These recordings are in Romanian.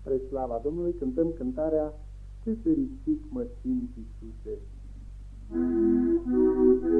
Spre slava Domnului cântăm cântarea Ce fericit mă simt, Iisuse! Ce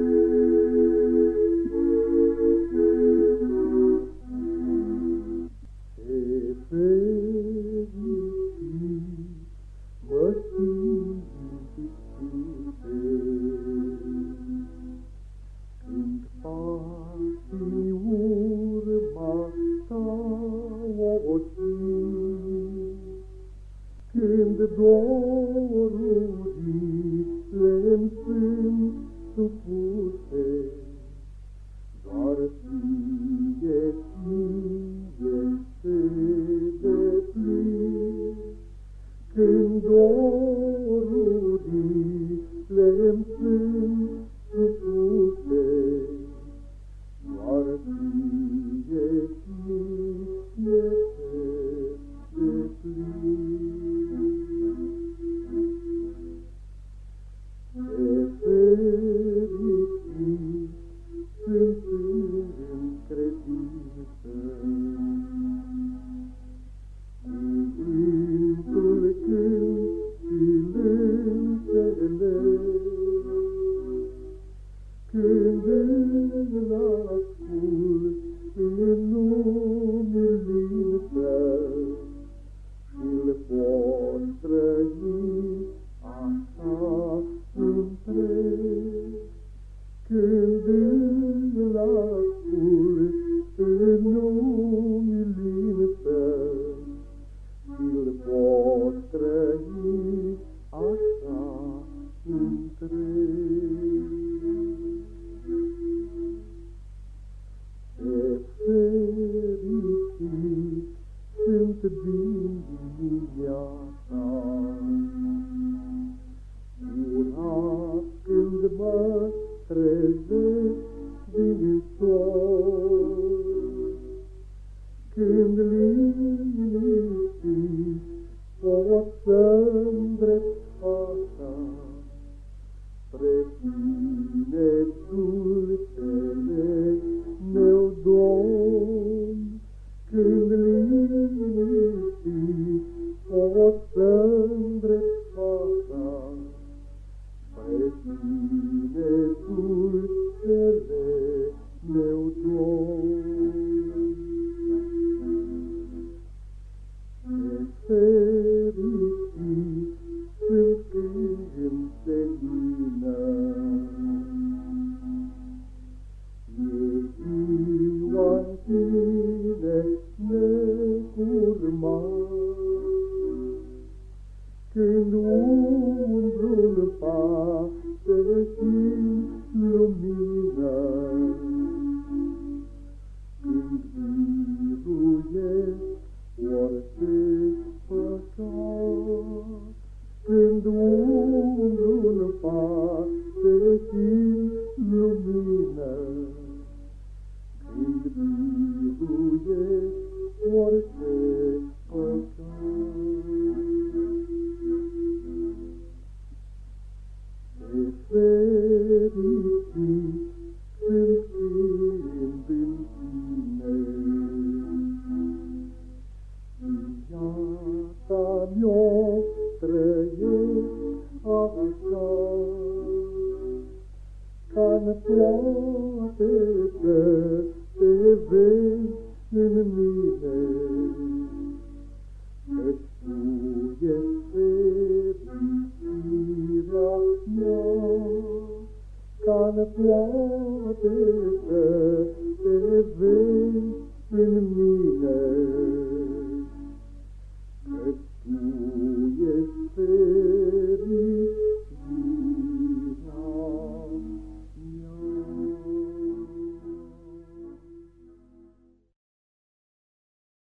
Când îl ascult în umilință Și-l pot trăi așa întreg, Când îl ascult în umilință Și-l pot trăi așa întreg. Trezesc din sol, când liniștit pot să-mi drept fața, spre tine dulcele meu Domn, când liniștit pot mea trăiesc așa, Ca-n toate că te vezi în mine, Căci tu ești fericirea mea, Ca-n toate că